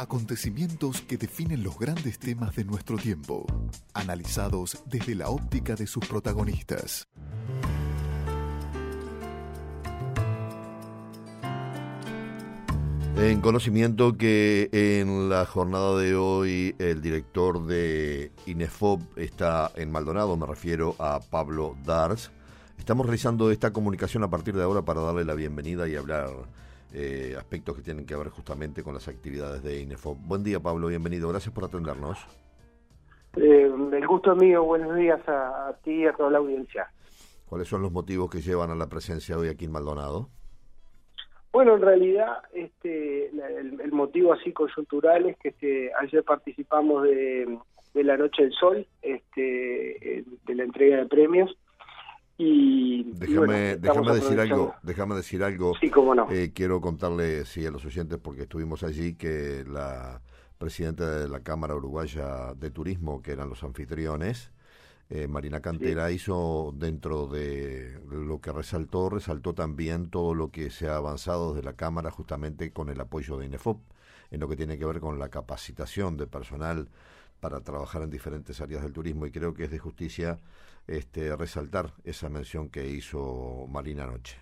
Acontecimientos que definen los grandes temas de nuestro tiempo, analizados desde la óptica de sus protagonistas. En conocimiento que en la jornada de hoy el director de INEFOB está en Maldonado, me refiero a Pablo Dars. Estamos realizando esta comunicación a partir de ahora para darle la bienvenida y hablar eh, aspectos que tienen que ver justamente con las actividades de INEFOB. Buen día Pablo, bienvenido, gracias por atendernos. Eh, el gusto mío, buenos días a, ti y a toda la audiencia. ¿Cuáles son los motivos que llevan a la presencia hoy aquí en Maldonado? Bueno, en realidad este, el, motivo así coyuntural es que este, ayer participamos de, la Noche del Sol, este, de la entrega de premios. Y, déjame, déjame decir algo, déjame decir algo. Sí, cómo no. Eh, quiero contarle, sí, a los oyentes, porque estuvimos allí, que la presidenta de la Cámara Uruguaya de Turismo, que eran los anfitriones, eh, Marina Cantera hizo dentro de lo que resaltó, resaltó también todo lo que se ha avanzado desde la Cámara justamente con el apoyo de INEFOP en lo que tiene que ver con la capacitación de personal para trabajar en diferentes áreas del turismo y creo que es de justicia este, resaltar esa mención que hizo Marina anoche.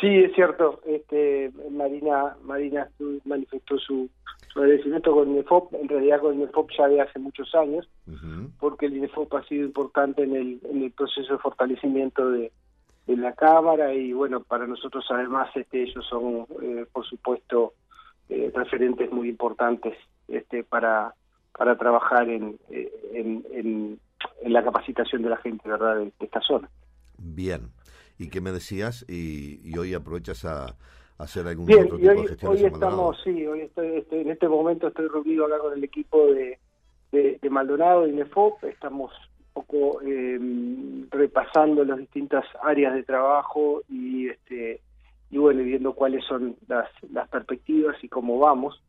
Sí, es cierto. Este, Marina, Marina manifestó su, su agradecimiento con INEFOP, en realidad con INEFOP ya de hace muchos años, porque el INEFOP ha sido importante en el, en el proceso de fortalecimiento de, de la Cámara y bueno, para nosotros además este, ellos son, eh, por supuesto, eh, referentes muy importantes este, para, para trabajar en, eh, en, en, la capacitación de la gente verdad de, esta zona. Bien. ¿Y qué me decías? Y, y hoy aprovechas a hacer algún Bien, otro tipo hoy, de hoy estamos, sí, hoy estoy, en este momento estoy reunido acá con el equipo de, de, de Maldonado y NEFOP, estamos un poco eh, repasando las distintas áreas de trabajo y este y bueno viendo cuáles son las, las perspectivas y cómo vamos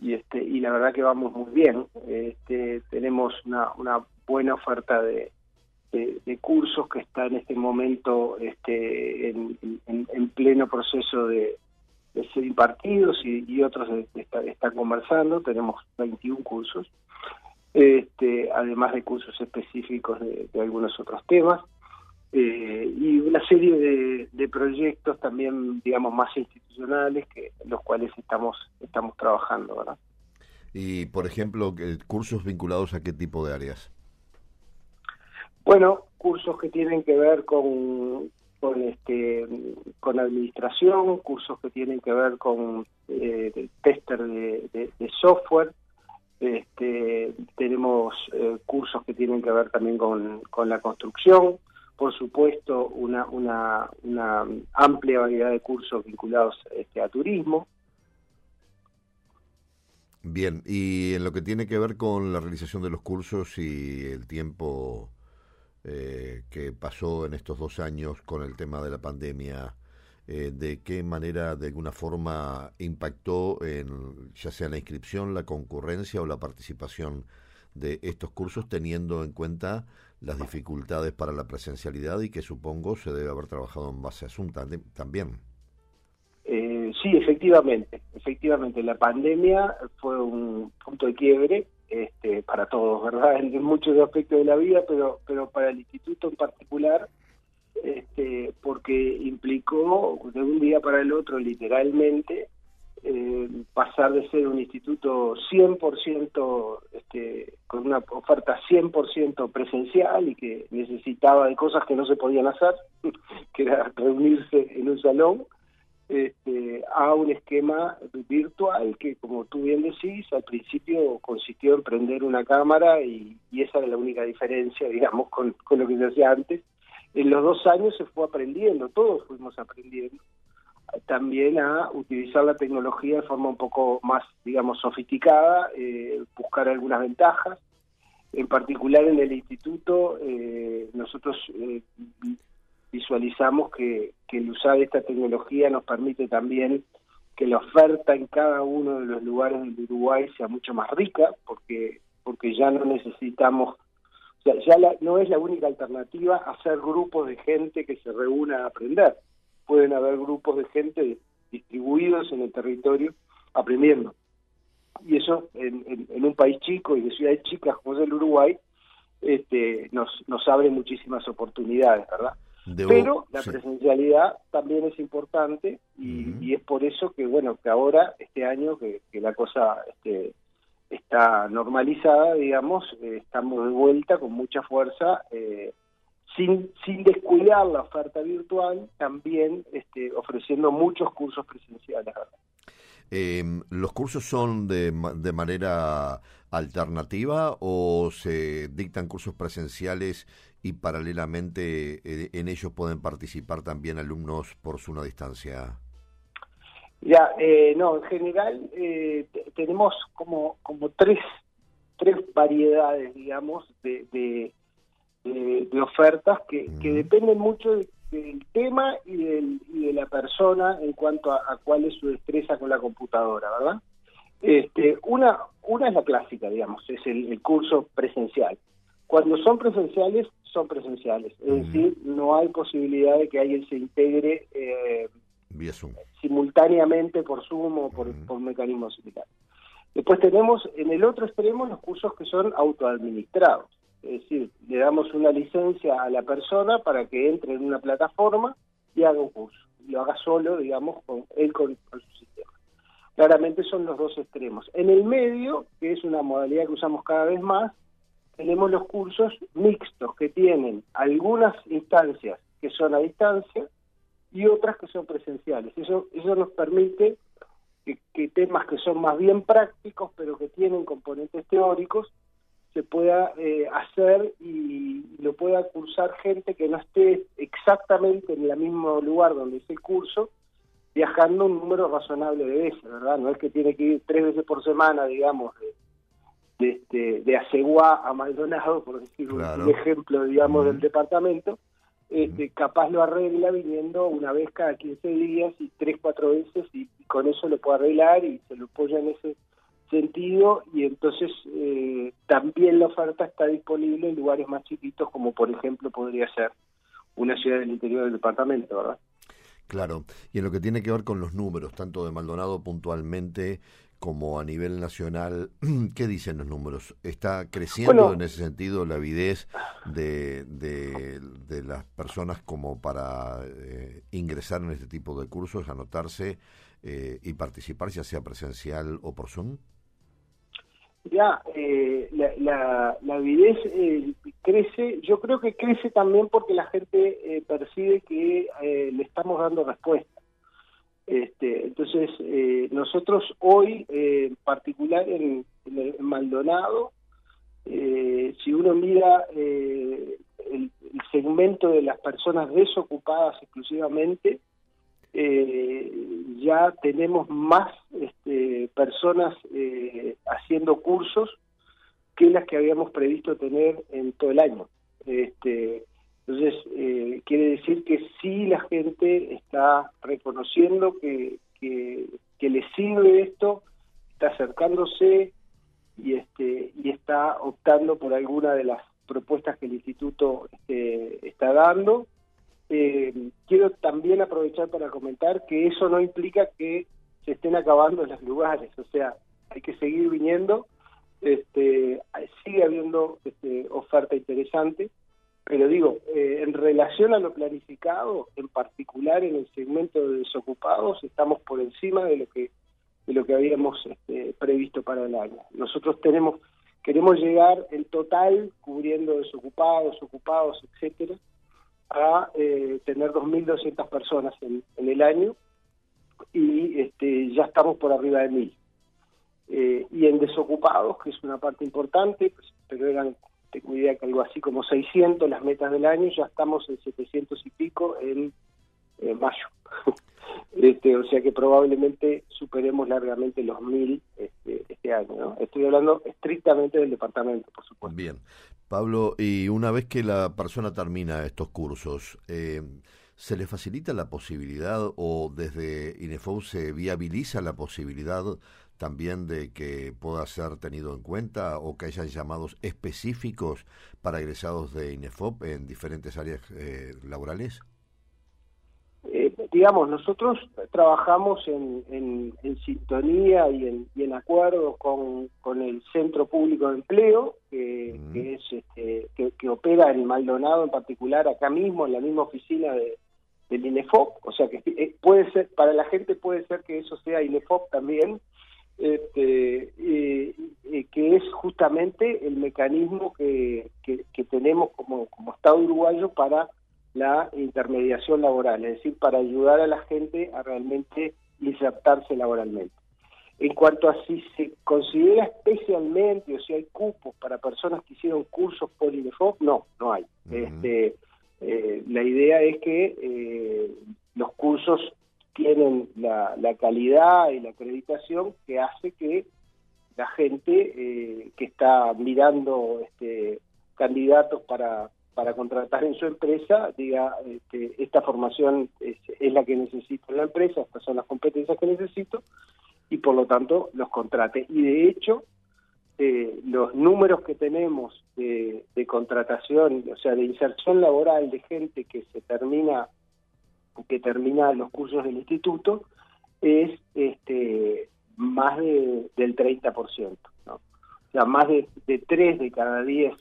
y este y la verdad que vamos muy bien este tenemos una, una buena oferta de, de, cursos que está en este momento este, en, pleno proceso de, ser impartidos y, otros están conversando. Tenemos 21 cursos, este, además de cursos específicos de, algunos otros temas. Eh, y una serie de, proyectos también, digamos, más institucionales que los cuales estamos estamos trabajando, ¿verdad? Y, por ejemplo, cursos vinculados a qué tipo de áreas? Bueno, cursos que tienen que ver con, con, este, con administración, cursos que tienen que ver con eh, tester de, software, este, tenemos eh, cursos que tienen que ver también con, con la construcción, por supuesto una, una, amplia variedad de cursos vinculados este, a turismo. Bien, y en lo que tiene que ver con la realización de los cursos y el tiempo eh, que pasó en estos dos años con el tema de la pandemia, eh, de qué manera, de alguna forma, impactó en ya sea la inscripción, la concurrencia o la participación de estos cursos, teniendo en cuenta las dificultades para la presencialidad y que supongo se debe haber trabajado en base a Zoom también. Eh, sí, efectivamente, efectivamente, la pandemia fue un punto de quiebre este, para todos, ¿verdad? En, muchos aspectos de la vida, pero, pero para el instituto en particular, este, porque implicó de un día para el otro, literalmente, eh, pasar de ser un instituto 100% este, con una oferta 100% presencial y que necesitaba de cosas que no se podían hacer, que era reunirse en un salón, este, a un esquema virtual que, como tú bien decís, al principio consistió en prender una cámara y, esa era la única diferencia, digamos, con, con, lo que se hacía antes. En los dos años se fue aprendiendo, todos fuimos aprendiendo también a utilizar la tecnología de forma un poco más, digamos, sofisticada, eh, buscar algunas ventajas. En particular en el instituto, eh, nosotros eh, visualizamos que, el usar esta tecnología nos permite también que la oferta en cada uno de los lugares del Uruguay sea mucho más rica, porque porque ya no necesitamos, sea, ya no es la única alternativa hacer grupos de gente que se reúna a aprender. Pueden haber grupos de gente distribuidos en el territorio aprendiendo. y eso en, un país chico y de ciudades chicas como es el Uruguay, este, nos, nos abre muchísimas oportunidades, ¿verdad? Pero la presencialidad también es importante y, es por eso que, bueno, que ahora, este año, que, la cosa este, está normalizada, digamos, eh, estamos de vuelta con mucha fuerza, eh, sin, sin descuidar la oferta virtual, también este, ofreciendo muchos cursos presenciales. Eh, ¿Los cursos son de, de manera alternativa o se dictan cursos presenciales y paralelamente eh, en ellos pueden participar también alumnos por su una distancia? Ya, eh, no, en general eh, tenemos como, como tres, tres variedades, digamos, de, de, ofertas que, que dependen mucho del tema y, del, y de la persona en cuanto a, cuál es su destreza con la computadora, ¿verdad? Este, una, una es la clásica, digamos, es el curso presencial. Cuando son presenciales, son presenciales. Es decir, no hay posibilidad de que alguien se integre eh, simultáneamente por Zoom o por, por mecanismos similares. Después tenemos en el otro extremo los cursos que son autoadministrados. Es decir, le damos una licencia a la persona para que entre en una plataforma y haga un curso. Lo haga solo, digamos, con él con su sistema. Claramente son los dos extremos. En el medio, que es una modalidad que usamos cada vez más, tenemos los cursos mixtos que tienen algunas instancias que son a distancia y otras que son presenciales. Eso, eso nos permite que, temas que son más bien prácticos, pero que tienen componentes teóricos, se pueda eh, hacer y lo pueda cursar gente que no esté exactamente en el mismo lugar donde es el curso, viajando un número razonable de veces, ¿verdad? No es que tiene que ir tres veces por semana, digamos, de, de, este, de Aceguá a Maldonado, por decir un ejemplo, digamos, del departamento, este, capaz lo arregla viniendo una vez cada 15 días y tres, cuatro veces y, con eso lo puede arreglar y se lo apoya en ese sentido y entonces eh, también la oferta está disponible en lugares más chiquitos como por ejemplo podría ser una ciudad del interior del departamento, ¿verdad? Claro, y en lo que tiene que ver con los números, tanto de Maldonado puntualmente como a nivel nacional, ¿qué dicen los números? ¿Está creciendo en ese sentido la avidez de, de, las personas como para eh, ingresar en este tipo de cursos, anotarse eh, y participar, ya sea presencial o por Zoom? Ya, eh, la, la, avidez crece, yo creo que crece también porque la gente percibe que le estamos dando respuesta. Este, entonces, eh, nosotros hoy, eh, en particular en, Maldonado, eh, si uno mira el, segmento de las personas desocupadas exclusivamente, ya tenemos más este, personas haciendo cursos que las que habíamos previsto tener en todo el año. Este, entonces, eh, quiere decir que sí la gente está reconociendo que, que, le sirve esto, está acercándose y, este, y está optando por alguna de las propuestas que el instituto este, está dando. Eh, quiero también aprovechar para comentar que eso no implica que se estén acabando los lugares, o sea, hay que seguir viniendo, este, sigue habiendo este, oferta interesante pero digo, eh, en relación a lo planificado, en particular en el segmento de desocupados, estamos por encima de lo que de lo que habíamos este, previsto para el año. Nosotros tenemos queremos llegar en total, cubriendo desocupados, ocupados, etcétera, a eh, tener 2.200 personas en, el año y este, ya estamos por arriba de 1.000. Eh, y en desocupados, que es una parte importante, pues, pero eran tengo idea que algo así como 600 las metas del año, ya estamos en 700 y pico en mayo. este, o sea que probablemente superemos largamente los 1000 este, este año. Estoy hablando estrictamente del departamento, por supuesto. Bien. Pablo, y una vez que la persona termina estos cursos, eh, ¿se le facilita la posibilidad o desde INEFO se viabiliza la posibilidad también de que pueda ser tenido en cuenta o que haya llamados específicos para egresados de INEFOP en diferentes áreas eh, laborales? Eh, digamos, nosotros trabajamos en, en, sintonía y en, y en acuerdo con, con, el Centro Público de Empleo, que, que es este, que, opera en Maldonado en particular, acá mismo, en la misma oficina de, del INEFOP, o sea que eh, puede ser, para la gente puede ser que eso sea INEFOP también, este, que es justamente el mecanismo que, que, tenemos como, como Estado uruguayo para la intermediación laboral, es decir, para ayudar a la gente a realmente insertarse laboralmente. En cuanto a si se considera especialmente o si hay cupos para personas que hicieron cursos por INEFOP, no, no hay. este, eh, la idea es que eh, los cursos tienen la, calidad y la acreditación que hace que la gente eh, que está mirando este, candidatos para, para contratar en su empresa diga este, esta formación es, la que necesito en la empresa, estas son las competencias que necesito y por lo tanto los contrate. Y de hecho, eh, los números que tenemos de, de, contratación, o sea, de inserción laboral de gente que se termina que termina los cursos del instituto es este más de, del 30%, ¿no? O sea, más de, de 3 de cada 10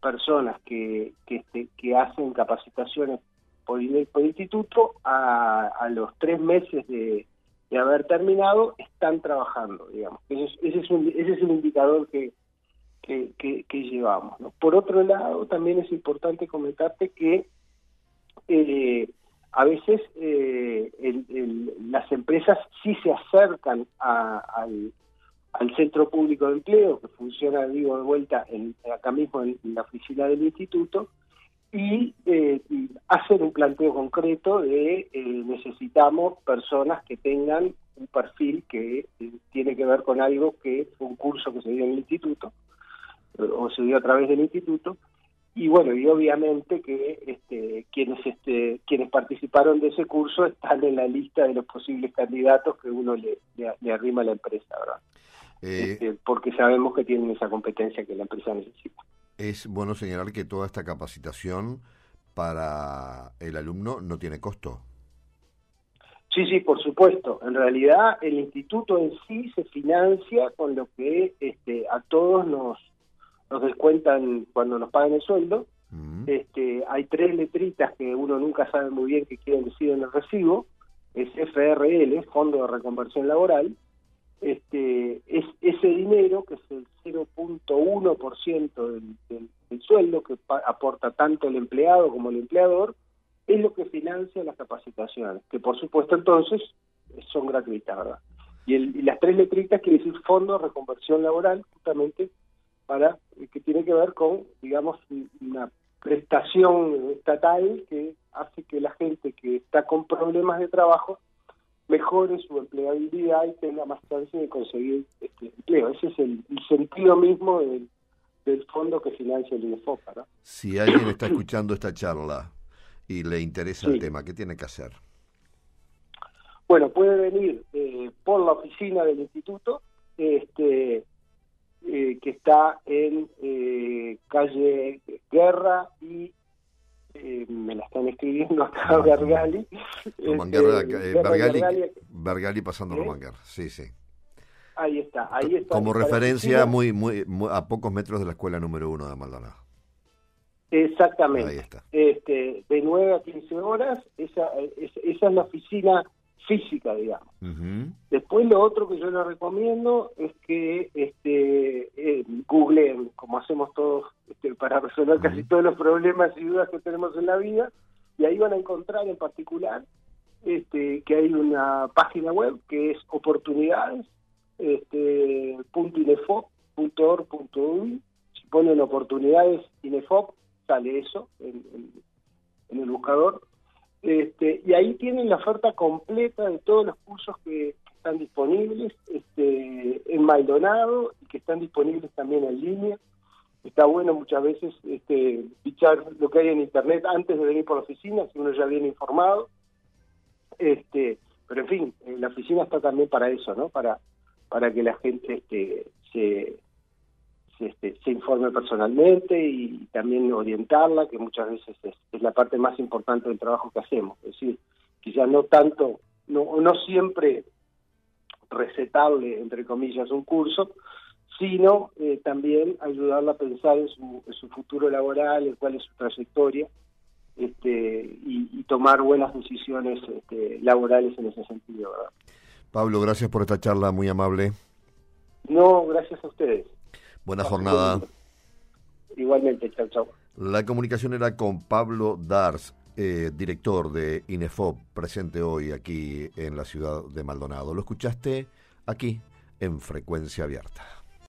personas que, que, este, que hacen capacitaciones por, por instituto a, a los tres meses de, de haber terminado están trabajando, digamos. Ese es, ese es, un, ese es el indicador que, que, que, llevamos. ¿no? Por otro lado, también es importante comentarte que eh, a veces eh, las empresas sí se acercan al, centro público de empleo, que funciona, digo, de vuelta en, acá mismo en, la oficina del instituto, y eh, hacen un planteo concreto de eh, necesitamos personas que tengan un perfil que eh, tiene que ver con algo que fue un curso que se dio en el instituto, o se dio a través del instituto, y bueno y obviamente que este, quienes este, quienes participaron de ese curso están en la lista de los posibles candidatos que uno le, le, arrima a la empresa verdad eh, este, porque sabemos que tienen esa competencia que la empresa necesita es bueno señalar que toda esta capacitación para el alumno no tiene costo Sí, sí, por supuesto. En realidad, el instituto en sí se financia con lo que este, a todos nos, nos descuentan cuando nos pagan el sueldo. este, hay tres letritas que uno nunca sabe muy bien qué quieren decir en el recibo. Es FRL, Fondo de Reconversión Laboral. Este, es ese dinero, que es el 0.1% del, del, del sueldo que aporta tanto el empleado como el empleador, es lo que financia las capacitaciones, que por supuesto entonces son gratuitas, ¿verdad? Y, el, y las tres letritas quiere decir Fondo de Reconversión Laboral, justamente para eh, que tiene que ver con, digamos, una prestación estatal que hace que la gente que está con problemas de trabajo mejore su empleabilidad y tenga más chance de conseguir este empleo. Ese es el, sentido mismo del, fondo que financia el INEFOP. ¿no? Si alguien está escuchando esta charla y le interesa el tema, ¿qué tiene que hacer? Bueno, puede venir eh, por la oficina del instituto, este, eh, que está en eh, calle Guerra y eh, me la están escribiendo acá ah, Bergali. Bergali, pasando Román Guerra, sí, sí. Ahí está, ahí está. Como referencia muy, muy, a pocos metros de la escuela número uno de Maldonado. Exactamente. Ahí está. Este, de 9 a 15 horas, esa, esa es la oficina física, digamos. Después lo otro que yo les recomiendo es que este, eh, googleen, como hacemos todos este, para resolver casi todos los problemas y dudas que tenemos en la vida, y ahí van a encontrar en particular este, que hay una página web que es oportunidades este, si ponen oportunidades inefop sale eso en el buscador. Este, y ahí tienen la oferta completa de todos los cursos que, están disponibles este, en Maldonado y que están disponibles también en línea. Está bueno muchas veces este, fichar lo que hay en Internet antes de venir por la oficina, si uno ya viene informado. Este, pero en fin, eh, la oficina está también para eso, ¿no? Para, para que la gente este, se, este, se informe personalmente y también orientarla, que muchas veces es, la parte más importante del trabajo que hacemos. Es decir, quizás no tanto, no, no siempre recetable, entre comillas, un curso, sino eh, también ayudarla a pensar en su, su, futuro laboral, en cuál es su trayectoria, este, y, tomar buenas decisiones este, laborales en ese sentido. Pablo, gracias por esta charla muy amable. No, gracias a ustedes. Buena jornada. Igualmente, chao, chao. La comunicación era con Pablo Dars, eh, director de INEFOP, presente hoy aquí en la ciudad de Maldonado. Lo escuchaste aquí en Frecuencia Abierta.